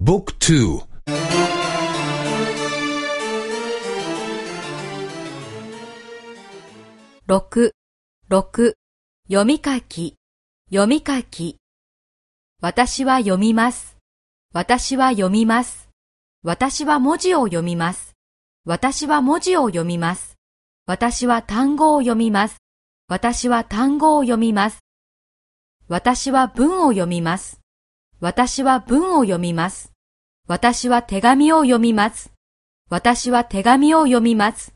Book 2六、六、読み書き、読み書き。私は読みます。私は読みます。私は文字を読みます。私は文字を読みます。私は単語を読みます。私は単語を読みます。私は文を読みます。私は文を読みます。私は手紙を読みます。私は手紙を読みます。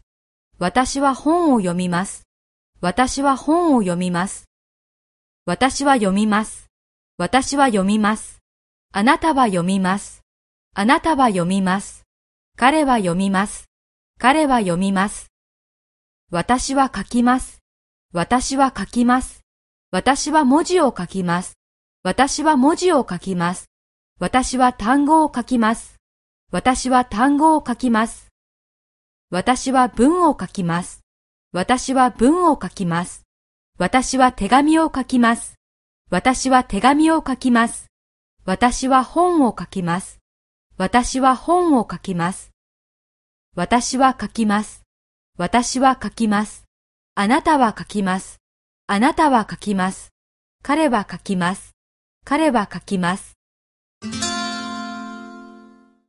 私は本を読みます。私は本を読みます。私は読みます。私は読みます。あなたは読みます。あなたは読みます。彼は読みます。彼は読みます。私は書きます。私は書きます。私は文字を書きます。私は文字を書きます。私は単語を書きます。私は単語を書きます。私は文を書きます。私は文を書きます。私は手紙を書きます。私は手紙を書きます。私は本を書きます。私は本を書きます。私は書きます。私は書きます。あなたは書きます。あなたは書きます。彼は書きます。彼は書きます。